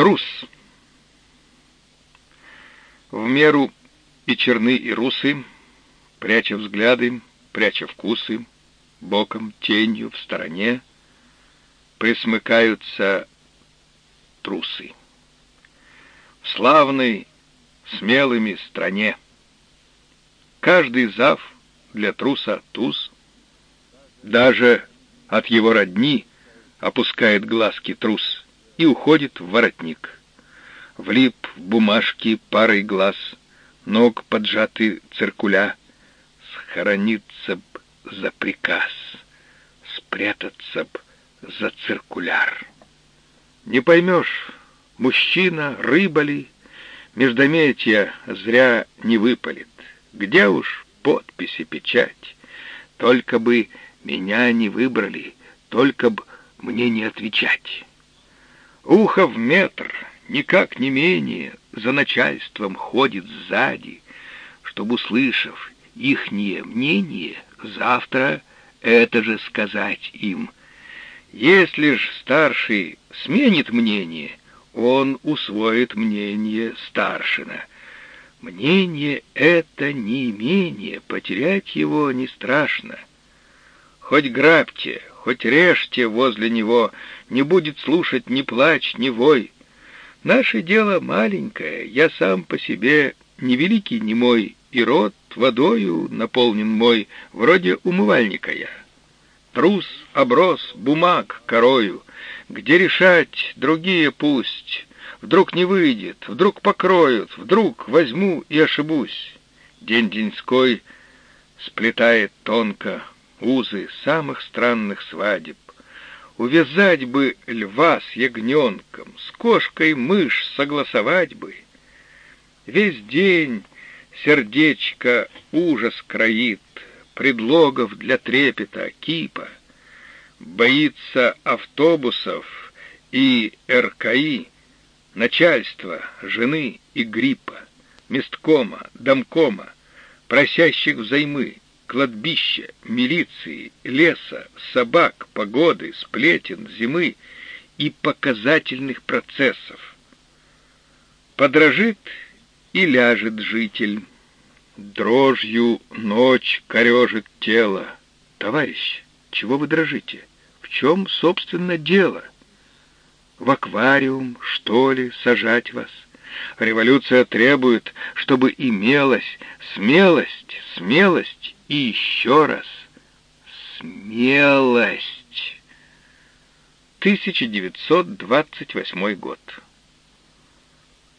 Трус. В меру и черны, и русы, пряча взгляды, пряча вкусы, боком, тенью, в стороне, присмыкаются трусы. В славной, смелыми стране каждый зав для труса туз, даже от его родни опускает глазки трус и уходит в воротник. Влип в бумажки парой глаз, ног поджаты циркуля, схорониться б за приказ, спрятаться б за циркуляр. Не поймешь, мужчина, рыба ли, междометия зря не выпалит. Где уж подписи печать? Только бы меня не выбрали, только б мне не отвечать. Ухо в метр, никак не менее, за начальством ходит сзади, чтобы, услышав ихнее мнение, завтра это же сказать им. Если ж старший сменит мнение, он усвоит мнение старшина. Мнение это не имение, потерять его не страшно. Хоть грабьте, хоть режьте возле него, не будет слушать ни плач, ни вой. Наше дело маленькое, я сам по себе не великий, не мой, и рот водою наполнен мой, вроде умывальника я. Трус, оброс, бумаг корою, где решать другие пусть. Вдруг не выйдет, вдруг покроют, вдруг возьму и ошибусь. День деньской сплетает тонко, узы самых странных свадеб. Увязать бы льва с ягненком, с кошкой мышь согласовать бы. Весь день сердечко ужас кроит, предлогов для трепета кипа. Боится автобусов и РКИ, начальства, жены и гриппа, месткома, домкома, просящих взаймы, кладбища, милиции, леса, собак, погоды, сплетен, зимы и показательных процессов. Подражит и ляжет житель. Дрожью ночь корежит тело. Товарищ, чего вы дрожите? В чем, собственно, дело? В аквариум, что ли, сажать вас? Революция требует, чтобы имелась смелость, смелость и еще раз смелость. 1928 год.